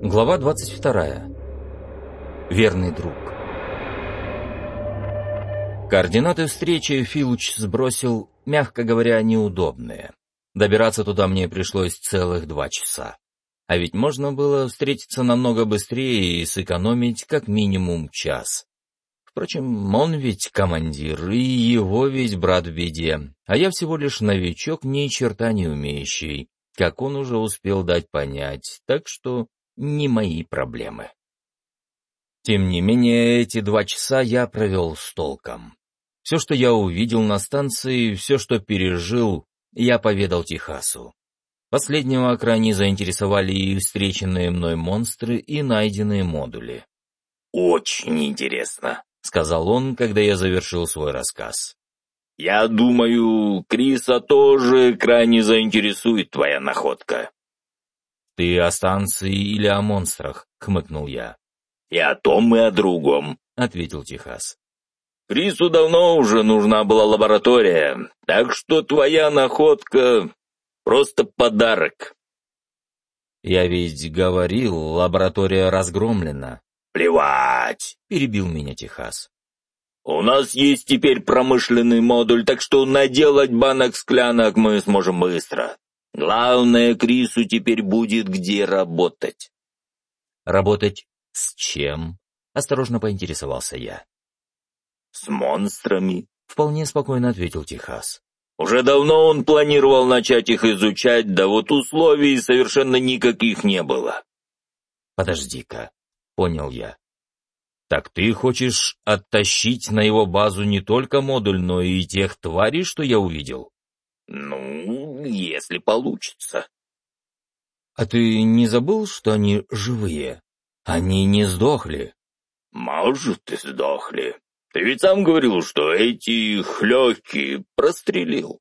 Глава 22. Верный друг. Координаты встречи Филуч сбросил, мягко говоря, неудобные. Добираться туда мне пришлось целых два часа. А ведь можно было встретиться намного быстрее и сэкономить как минимум час. Впрочем, он ведь командир, и его ведь брат в беде, а я всего лишь новичок, ни черта не умеющий, как он уже успел дать понять, так что не мои проблемы. Тем не менее, эти два часа я провел с толком. Все, что я увидел на станции, все, что пережил, я поведал Техасу. Последнего крайне заинтересовали и встреченные мной монстры, и найденные модули. «Очень интересно», — сказал он, когда я завершил свой рассказ. «Я думаю, Криса тоже крайне заинтересует твоя находка. «Ты о станции или о монстрах?» — хмыкнул я. «И о том, и о другом», — ответил Техас. «Крису давно уже нужна была лаборатория, так что твоя находка — просто подарок». «Я ведь говорил, лаборатория разгромлена». «Плевать!» — перебил меня Техас. «У нас есть теперь промышленный модуль, так что наделать банок-склянок мы сможем быстро. Главное, Крису теперь будет где работать. Работать с чем? Осторожно поинтересовался я. С монстрами, вполне спокойно ответил Техас. Уже давно он планировал начать их изучать, да вот условий совершенно никаких не было. Подожди-ка, понял я. Так ты хочешь оттащить на его базу не только модуль, но и тех тварей, что я увидел? Ну, если получится. А ты не забыл, что они живые? Они не сдохли. Может, и сдохли. Ты ведь сам говорил, что эти легкие прострелил.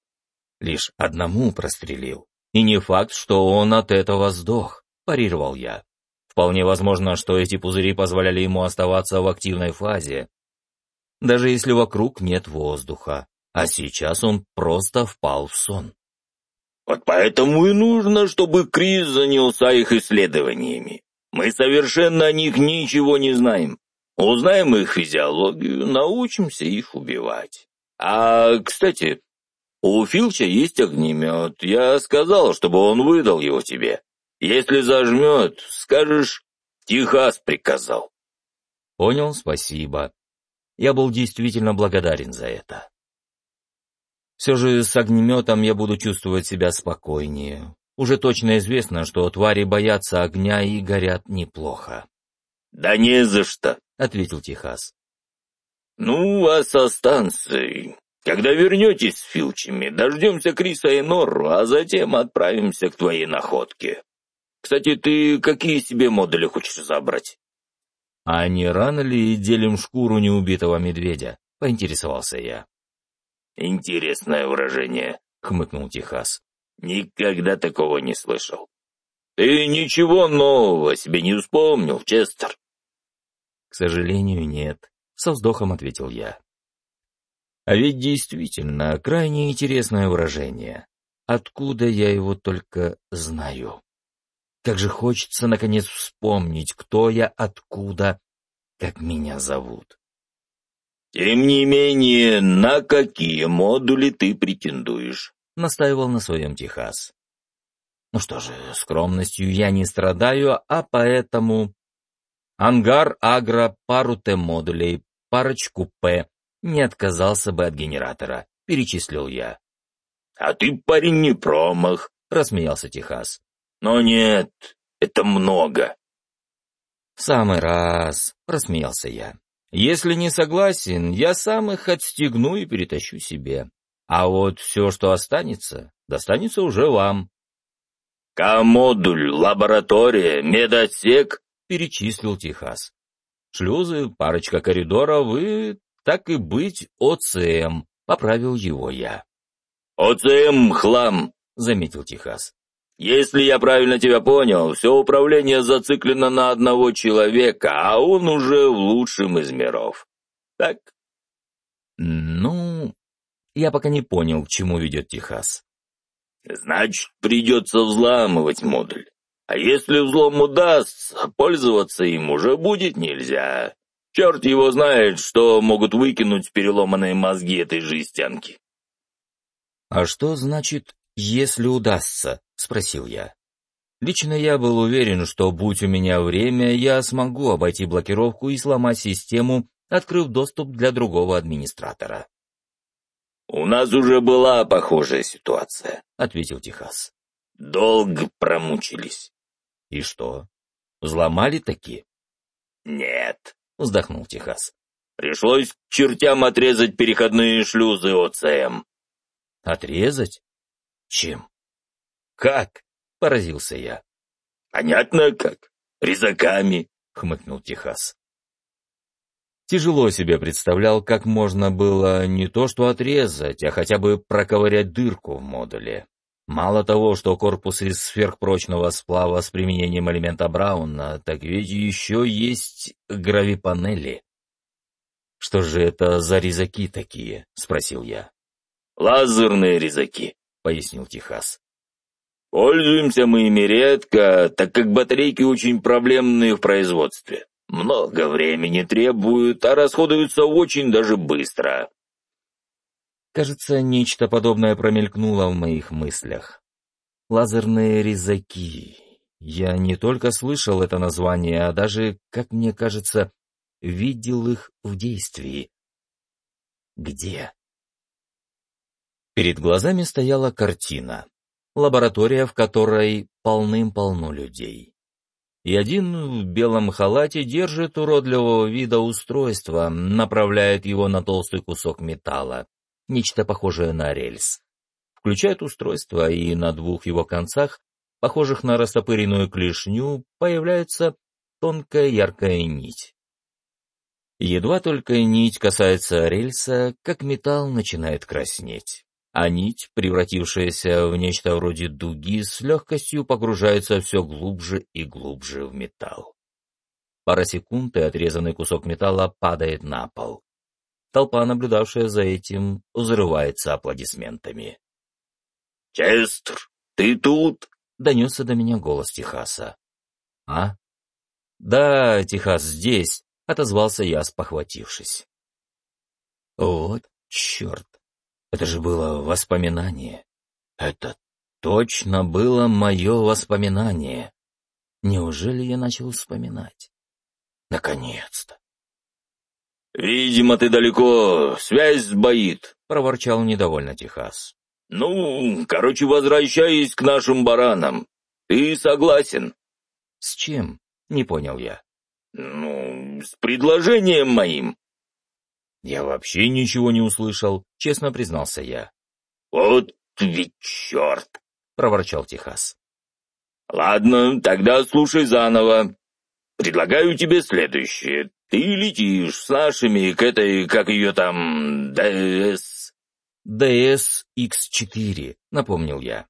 Лишь одному прострелил. И не факт, что он от этого сдох, парировал я. Вполне возможно, что эти пузыри позволяли ему оставаться в активной фазе, даже если вокруг нет воздуха а сейчас он просто впал в сон. Вот поэтому и нужно, чтобы Крис занялся их исследованиями. Мы совершенно о них ничего не знаем. Узнаем их физиологию, научимся их убивать. А, кстати, у Филча есть огнемет. Я сказал, чтобы он выдал его тебе. Если зажмет, скажешь, Техас приказал. Понял, спасибо. Я был действительно благодарен за это. Все же с огнеметом я буду чувствовать себя спокойнее. Уже точно известно, что твари боятся огня и горят неплохо. «Да не за что», — ответил Техас. «Ну, а со станцией? Когда вернетесь с Филчами, дождемся Криса и Норру, а затем отправимся к твоей находке. Кстати, ты какие себе модули хочешь забрать?» «А не рано ли делим шкуру неубитого медведя?» — поинтересовался я. «Интересное выражение», — хмыкнул Техас. «Никогда такого не слышал. Ты ничего нового себе не вспомнил, Честер?» «К сожалению, нет», — со вздохом ответил я. А ведь действительно, крайне интересное выражение. Откуда я его только знаю? Как же хочется, наконец, вспомнить, кто я, откуда, как меня зовут. «Тем не менее, на какие модули ты претендуешь?» — настаивал на своем Техас. Ну что же, скромностью я не страдаю, а поэтому... Ангар, агро, пару Т-модулей, парочку П. Не отказался бы от генератора, перечислил я. «А ты, парень, не промах», — рассмеялся Техас. «Но нет, это много». «В самый раз», — рассмеялся я. Если не согласен, я сам их отстегну и перетащу себе. А вот все, что останется, достанется уже вам. «К-модуль, лаборатория, медотсек», — перечислил Техас. «Шлюзы, парочка коридоров и, так и быть, ОЦМ», — поправил его я. «ОЦМ — хлам», — заметил Техас. Если я правильно тебя понял, все управление зациклено на одного человека, а он уже в лучшем из миров. Так? Ну, я пока не понял, к чему ведет Техас. Значит, придется взламывать модуль. А если взлом удастся, пользоваться им уже будет нельзя. Черт его знает, что могут выкинуть переломанные мозги этой жестянки. «А что значит «если удастся»?» — спросил я. Лично я был уверен, что, будь у меня время, я смогу обойти блокировку и сломать систему, открыв доступ для другого администратора. «У нас уже была похожая ситуация», — ответил Техас. «Долго промучились». «И что? Взломали таки?» «Нет», — вздохнул Техас. «Пришлось к чертям отрезать переходные шлюзы ОЦМ». «Отрезать? Чем? Как?» — поразился я. «Понятно как. Резаками», — хмыкнул Техас. Тяжело себе представлял, как можно было не то что отрезать, а хотя бы проковырять дырку в модуле. Мало того, что корпус из сверхпрочного сплава с применением элемента Брауна, так ведь еще есть гравипанели. «Что же это за резаки такие?» — спросил я. «Лазерные резаки», — пояснил Техас. «Пользуемся мы ими редко, так как батарейки очень проблемные в производстве. Много времени требуют, а расходуются очень даже быстро. Кажется, нечто подобное промелькнуло в моих мыслях. Лазерные резаки. Я не только слышал это название, а даже, как мне кажется, видел их в действии. Где? Перед глазами стояла картина. Лаборатория, в которой полным-полно людей и один в белом халате держит уродливого вида устройство, направляет его на толстый кусок металла, нечто похожее на рельс. Включает устройство, и на двух его концах, похожих на растопыренную клешню, появляется тонкая яркая нить. Едва только нить касается рельса, как металл начинает краснеть а нить, превратившаяся в нечто вроде дуги, с легкостью погружается все глубже и глубже в металл. Пара секунд, и отрезанный кусок металла падает на пол. Толпа, наблюдавшая за этим, взрывается аплодисментами. «Честер, ты тут?» — донесся до меня голос Техаса. «А?» «Да, Техас здесь», — отозвался я, спохватившись. «Вот черт! Это же было воспоминание. Это точно было мое воспоминание. Неужели я начал вспоминать? Наконец-то. «Видимо, ты далеко, связь сбоит», — проворчал недовольно Техас. «Ну, короче, возвращаясь к нашим баранам. Ты согласен?» «С чем?» — не понял я. «Ну, с предложением моим». «Я вообще ничего не услышал», — честно признался я. «Вот ведь черт!» — проворчал Техас. «Ладно, тогда слушай заново. Предлагаю тебе следующее. Ты летишь с нашими к этой, как ее там, ДС...» «ДС X4», — напомнил я.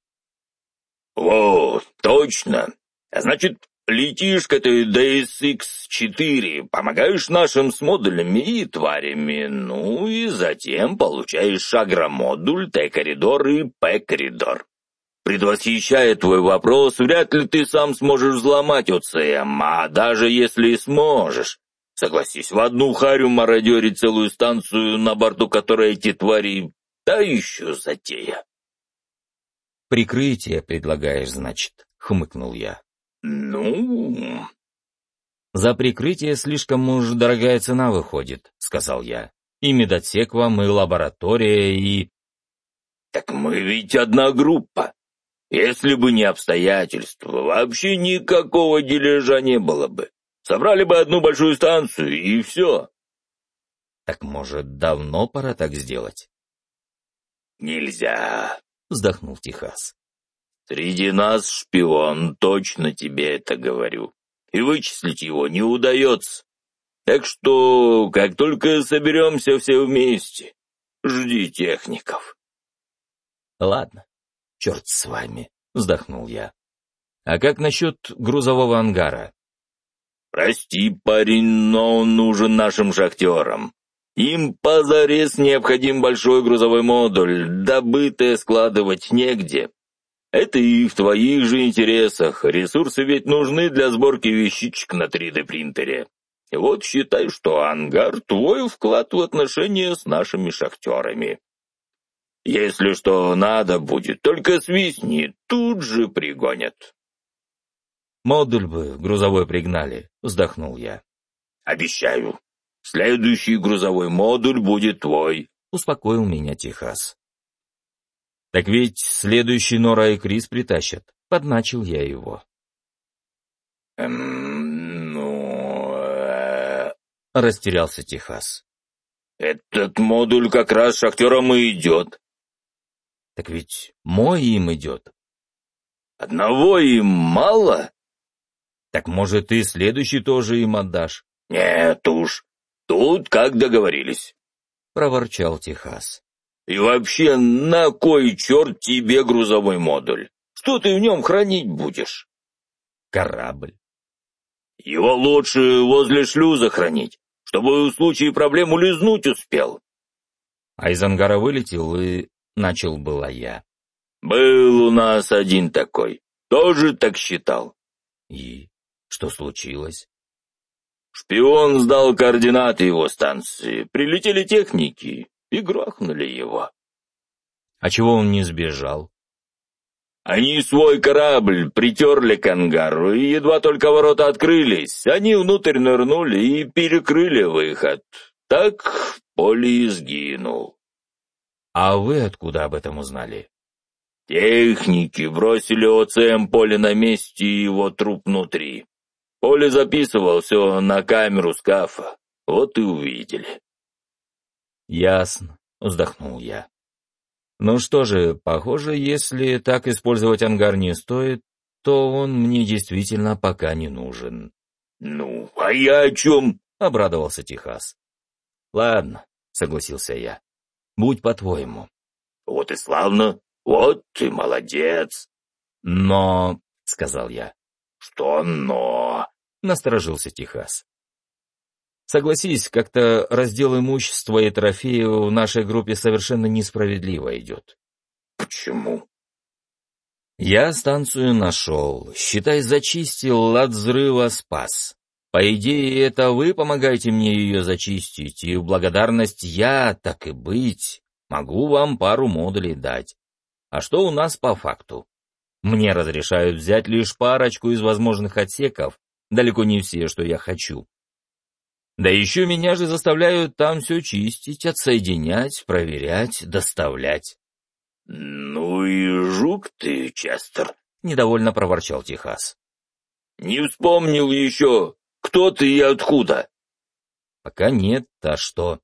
«О, точно. А значит, Летишь к этой DSX-4, помогаешь нашим с модулями и тварями, ну и затем получаешь агромодуль, Т-коридор и П-коридор. Предвосхищая твой вопрос, вряд ли ты сам сможешь взломать ОЦМ, а даже если сможешь, согласись, в одну харю мародерить целую станцию, на борту которой эти твари, да еще затея. «Прикрытие предлагаешь, значит», — хмыкнул я. «Ну...» «За прикрытие слишком уж дорогая цена выходит», — сказал я. «И медотсек вам, и лаборатория, и...» «Так мы ведь одна группа. Если бы не обстоятельства, вообще никакого дележа не было бы. Собрали бы одну большую станцию, и все». «Так, может, давно пора так сделать?» «Нельзя», — вздохнул Техас. Среди нас шпион, точно тебе это говорю. И вычислить его не удается. Так что, как только соберемся все вместе, жди техников. Ладно, черт с вами, вздохнул я. А как насчет грузового ангара? Прости, парень, но он нужен нашим шахтерам. Им позарез необходим большой грузовой модуль, добытое складывать негде. Это и в твоих же интересах. Ресурсы ведь нужны для сборки вещичек на 3D-принтере. И вот считай, что ангар — твой вклад в отношения с нашими шахтерами. Если что надо будет, только свистни, тут же пригонят. Модуль бы грузовой пригнали, вздохнул я. Обещаю, следующий грузовой модуль будет твой, успокоил меня Техас. Так ведь следующий Нора и Крис притащат, подначил я его. Эм, ну... Э... Растерялся Техас. Этот модуль как раз шахтерам и идет. Так ведь мой им идет. Одного им мало? Так может и следующий тоже им отдашь? Нет уж, тут как договорились. Проворчал Техас. И вообще, на кой черт тебе грузовой модуль? Что ты в нем хранить будешь? Корабль. Его лучше возле шлюза хранить, чтобы в случае проблем улизнуть успел. А из ангара вылетел и начал была я. «Был у нас один такой, тоже так считал». «И что случилось?» «Шпион сдал координаты его станции, прилетели техники и грохнули его». «А чего он не сбежал?» Они свой корабль притерли к ангару, и едва только ворота открылись, они внутрь нырнули и перекрыли выход. Так поле и сгинул. «А вы откуда об этом узнали?» «Техники бросили ОЦМ Поле на месте и его труп внутри. Поле записывал все на камеру скафа. Вот и увидели». «Ясно», — вздохнул я. «Ну что же, похоже, если так использовать ангар не стоит, то он мне действительно пока не нужен». «Ну, а я о чем?» — обрадовался Техас. «Ладно», — согласился я. Будь по-твоему. Вот и славно. Вот ты молодец. Но, — сказал я. Что но? — насторожился Техас. Согласись, как-то раздел имущества и трофеев в нашей группе совершенно несправедливо идет. Почему? Я станцию нашел, считай, зачистил, от взрыва спас. По идее, это вы помогаете мне ее зачистить, и в благодарность я, так и быть, могу вам пару модулей дать. А что у нас по факту? Мне разрешают взять лишь парочку из возможных отсеков, далеко не все, что я хочу. Да еще меня же заставляют там все чистить, отсоединять, проверять, доставлять. — Ну и жук ты, Честер, — недовольно проворчал Техас. — Не вспомнил еще, кто ты и откуда? Пока нет, а что?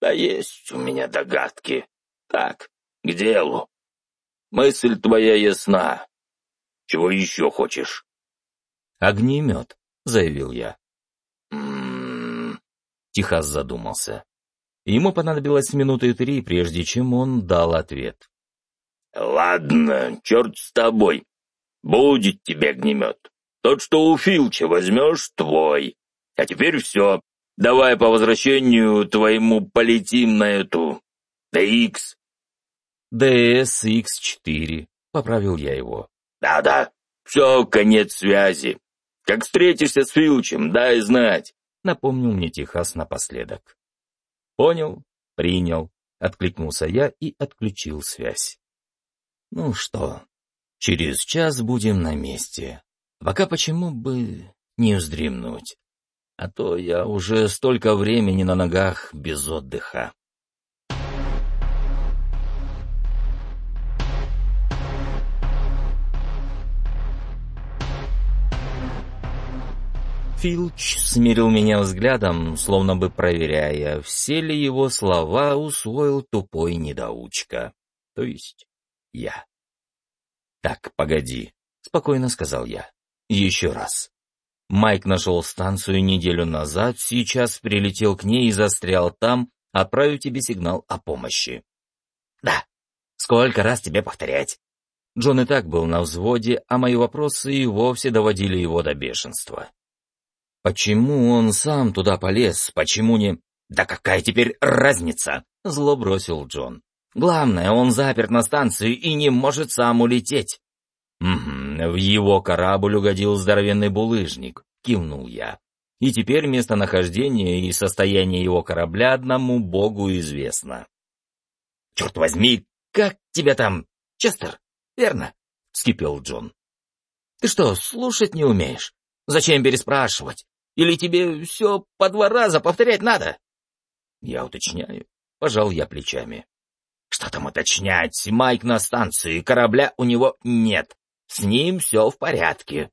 Да есть у меня догадки. Так, к делу. Мысль твоя ясна. Чего еще хочешь? Огнемет, заявил я. Техас задумался. Ему понадобилось минуты три, прежде чем он дал ответ. «Ладно, черт с тобой. Будет тебе огнемет. Тот, что у Филча возьмешь, твой. А теперь все. Давай по возвращению твоему полетим на эту... DX. DSX-4. Поправил я его. Да-да. Все, конец связи. Как встретишься с Филчем, дай знать. Напомнил мне Техас напоследок. Понял, принял. Откликнулся я и отключил связь. Ну что, через час будем на месте. Пока почему бы не вздремнуть? А то я уже столько времени на ногах без отдыха. Филч смирил меня взглядом, словно бы проверяя, все ли его слова усвоил тупой недоучка. То есть я. «Так, погоди», — спокойно сказал я. Еще раз. Майк нашел станцию неделю назад, сейчас прилетел к ней и застрял там, отправив тебе сигнал о помощи. Да. Сколько раз тебе повторять? Джон и так был на взводе, а мои вопросы и вовсе доводили его до бешенства. Почему он сам туда полез? Почему не... Да какая теперь разница? Зло бросил Джон. Главное, он заперт на станции и не может сам улететь. «Угу, в его корабль угодил здоровенный булыжник», — кивнул я. «И теперь местонахождение и состояние его корабля одному богу известно». «Черт возьми, как тебя там, Честер, верно?» — вскипел Джон. «Ты что, слушать не умеешь? Зачем переспрашивать? Или тебе все по два раза повторять надо?» «Я уточняю», — пожал я плечами. «Что там уточнять? Майк на станции, корабля у него нет. С ним все в порядке.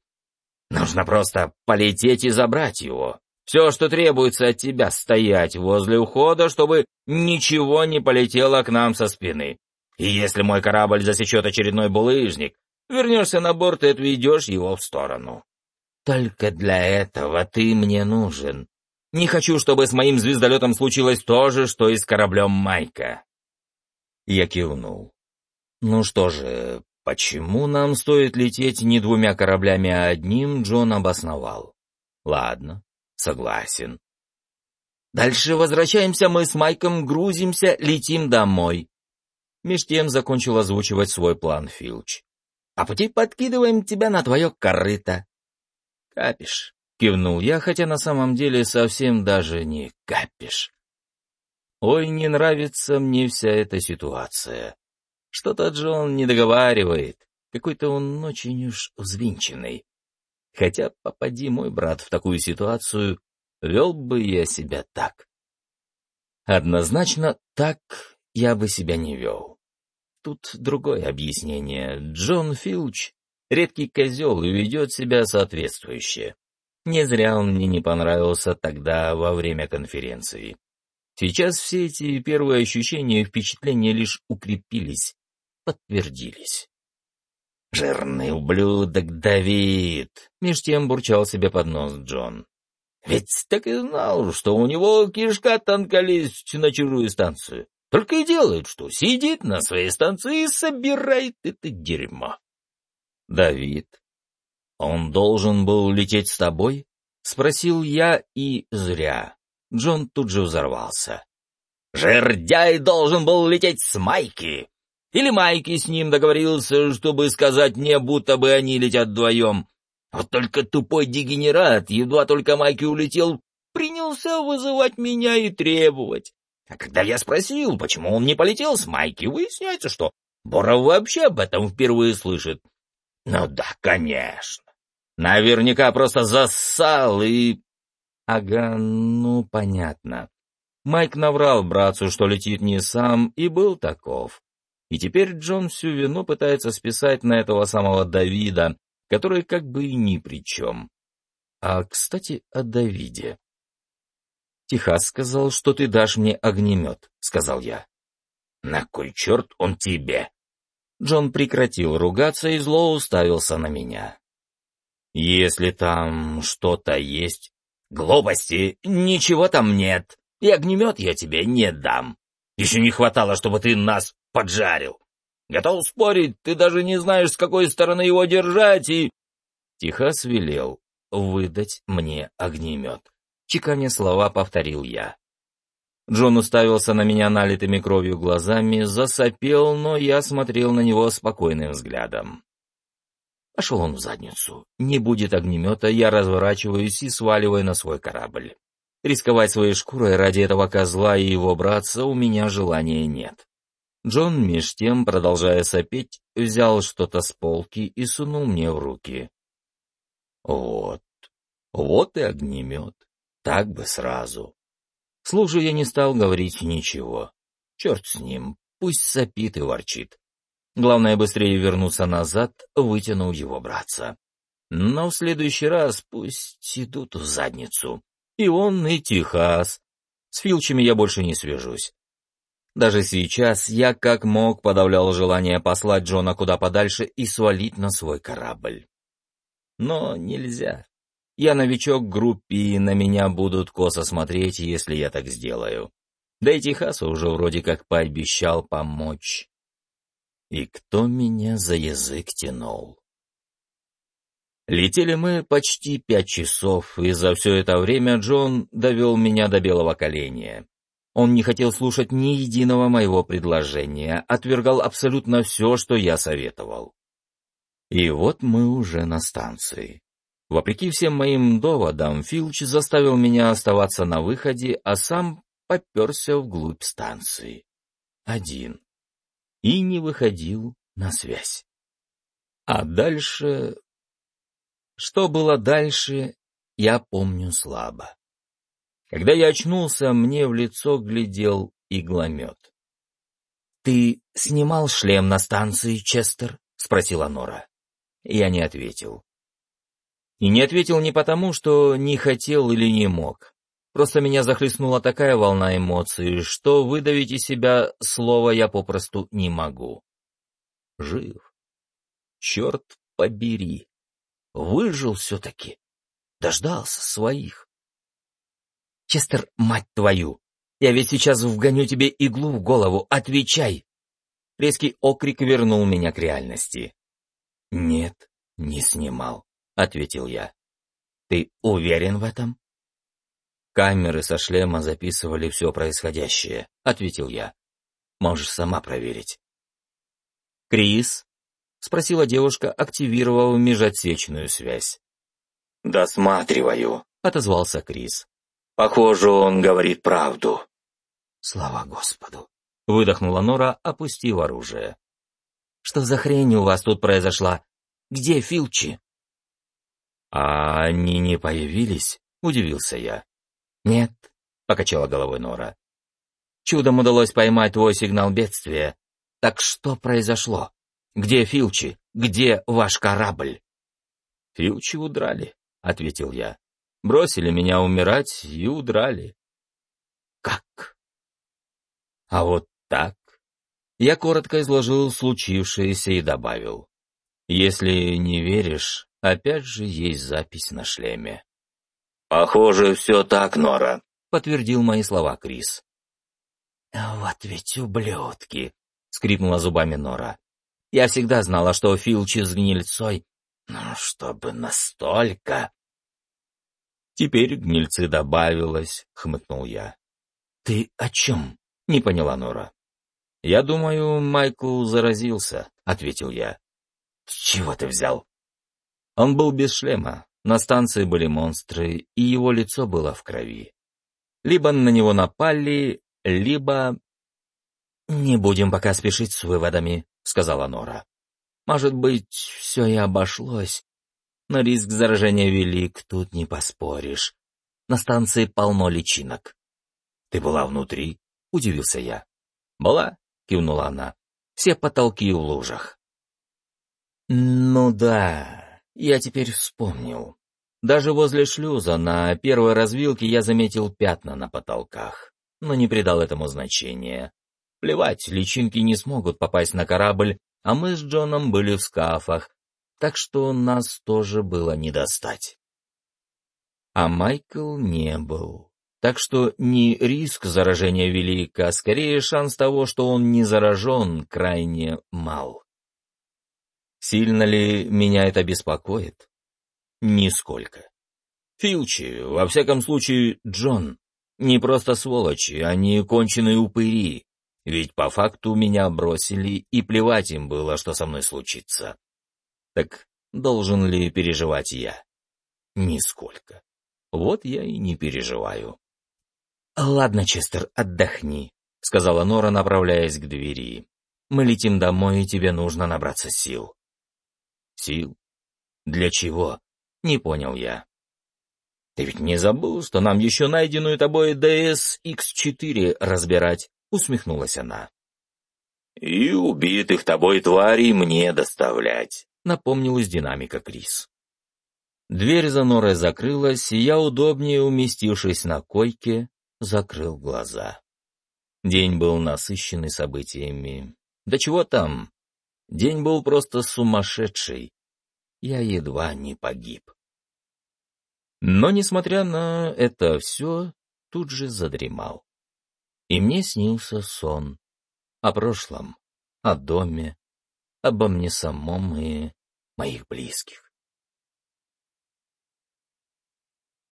Нужно просто полететь и забрать его. Все, что требуется от тебя, стоять возле ухода, чтобы ничего не полетело к нам со спины. И если мой корабль засечет очередной булыжник, вернешься на борт и отведешь его в сторону. Только для этого ты мне нужен. Не хочу, чтобы с моим звездолетом случилось то же, что и с кораблем Майка. Я кивнул. Ну что же, Почему нам стоит лететь не двумя кораблями, а одним, Джон обосновал. Ладно, согласен. Дальше возвращаемся мы с Майком, грузимся, летим домой. Меж тем закончил озвучивать свой план Филч. А пути подкидываем тебя на твое корыто. Капиш, кивнул я, хотя на самом деле совсем даже не капиш. Ой, не нравится мне вся эта ситуация. Что-то Джон не договаривает. Какой-то он очень уж взвинченный. Хотя, попади мой брат в такую ситуацию, вел бы я себя так. Однозначно, так я бы себя не вел. Тут другое объяснение. Джон Филч — редкий козел и ведет себя соответствующе. Не зря он мне не понравился тогда во время конференции. Сейчас все эти первые ощущения и впечатления лишь укрепились подтвердились. «Жирный ублюдок Давид!» — меж тем бурчал себе под нос Джон. «Ведь так и знал, что у него кишка тонка лезть на чужую станцию. Только и делает, что сидит на своей станции и собирает это дерьмо». «Давид, он должен был лететь с тобой?» — спросил я, и зря. Джон тут же взорвался. «Жердяй должен был лететь с Майки!» Или Майки с ним договорился, чтобы сказать мне, будто бы они летят вдвоем. Вот только тупой дегенерат, едва только Майки улетел, принялся вызывать меня и требовать. А когда я спросил, почему он не полетел с Майки, выясняется, что Боров вообще об этом впервые слышит. Ну да, конечно. Наверняка просто зассал и... Ага, ну понятно. Майк наврал братцу, что летит не сам, и был таков. И теперь Джон всю вину пытается списать на этого самого Давида, который как бы и ни при чем. А, кстати, о Давиде. «Техас сказал, что ты дашь мне огнемет», — сказал я. «На кой черт он тебе?» Джон прекратил ругаться и зло уставился на меня. «Если там что-то есть...» «Глупости! Ничего там нет! И огнемет я тебе не дам! Еще не хватало, чтобы ты нас поджарил. Готов спорить, ты даже не знаешь, с какой стороны его держать, и...» Техас велел выдать мне огнемет. Чеканя слова повторил я. Джон уставился на меня налитыми кровью глазами, засопел, но я смотрел на него спокойным взглядом. Пошел он в задницу. Не будет огнемета, я разворачиваюсь и сваливаю на свой корабль. Рисковать своей шкурой ради этого козла и его братца у меня желания нет. Джон, меж тем, продолжая сопеть, взял что-то с полки и сунул мне в руки. Вот, вот и огнемет. Так бы сразу. Слушай, я не стал говорить ничего. Черт с ним, пусть сопит и ворчит. Главное, быстрее вернуться назад, вытянул его братца. Но в следующий раз пусть идут в задницу. И он, и Техас. С Филчами я больше не свяжусь. Даже сейчас я как мог подавлял желание послать Джона куда подальше и свалить на свой корабль. Но нельзя. Я новичок в группе, и на меня будут косо смотреть, если я так сделаю. Да и Техасу уже вроде как пообещал помочь. И кто меня за язык тянул? Летели мы почти пять часов, и за все это время Джон довел меня до белого коленя. Он не хотел слушать ни единого моего предложения, отвергал абсолютно все, что я советовал. И вот мы уже на станции. Вопреки всем моим доводам, Филч заставил меня оставаться на выходе, а сам поперся вглубь станции. Один. И не выходил на связь. А дальше... Что было дальше, я помню слабо. Когда я очнулся, мне в лицо глядел игломет. «Ты снимал шлем на станции, Честер?» — спросила Нора. Я не ответил. И не ответил не потому, что не хотел или не мог. Просто меня захлестнула такая волна эмоций, что выдавить из себя слово я попросту не могу. Жив. Черт побери. Выжил все-таки. Дождался своих. Честер, мать твою! Я ведь сейчас вгоню тебе иглу в голову. Отвечай! Резкий окрик вернул меня к реальности. Нет, не снимал. — ответил я. «Ты уверен в этом?» «Камеры со шлема записывали все происходящее», — ответил я. «Можешь сама проверить». «Крис?» — спросила девушка, активировав межотсечную связь. «Досматриваю», — отозвался Крис. «Похоже, он говорит правду». «Слава Господу!» — выдохнула Нора, опустив оружие. «Что за хрень у вас тут произошла? Где Филчи?» «А они не появились?» — удивился я. «Нет», — покачала головой Нора. «Чудом удалось поймать твой сигнал бедствия. Так что произошло? Где Филчи? Где ваш корабль?» «Филчи удрали», — ответил я. «Бросили меня умирать и удрали». «Как?» «А вот так?» Я коротко изложил случившееся и добавил. «Если не веришь, Опять же есть запись на шлеме. «Похоже, все так, Нора», — подтвердил мои слова Крис. «Вот ведь ублюдки!» — скрипнула зубами Нора. «Я всегда знала, что Филчи с гнильцой, но чтобы настолько...» «Теперь гнильцы добавилось», — хмыкнул я. «Ты о чем?» — не поняла Нора. «Я думаю, Майкл заразился», — ответил я. «С чего ты взял?» Он был без шлема, на станции были монстры, и его лицо было в крови. Либо на него напали, либо... «Не будем пока спешить с выводами», — сказала Нора. «Может быть, все и обошлось, но риск заражения велик, тут не поспоришь. На станции полно личинок». «Ты была внутри?» — удивился я. «Была», — кивнула она. «Все потолки в лужах». «Ну да», я теперь вспомнил. Даже возле шлюза на первой развилке я заметил пятна на потолках, но не придал этому значения. Плевать, личинки не смогут попасть на корабль, а мы с Джоном были в скафах, так что нас тоже было не достать. А Майкл не был. Так что не риск заражения велик, а скорее шанс того, что он не заражен, крайне мал. Сильно ли меня это беспокоит? Нисколько. Филчи, во всяком случае, Джон, не просто сволочи, они конченые упыри, ведь по факту меня бросили, и плевать им было, что со мной случится. Так должен ли переживать я? Нисколько. Вот я и не переживаю. «Ладно, Честер, отдохни», — сказала Нора, направляясь к двери. «Мы летим домой, и тебе нужно набраться сил». Сил? Для чего? Не понял я. Ты ведь не забыл, что нам еще найденную тобой ДС-Х4 разбирать? Усмехнулась она. И убитых тобой тварей мне доставлять, напомнил из динамика Крис. Дверь за норой закрылась, и я, удобнее уместившись на койке, закрыл глаза. День был насыщенный событиями. Да чего там, День был просто сумасшедший. Я едва не погиб. Но, несмотря на это все, тут же задремал. И мне снился сон о прошлом, о доме, обо мне самом и моих близких.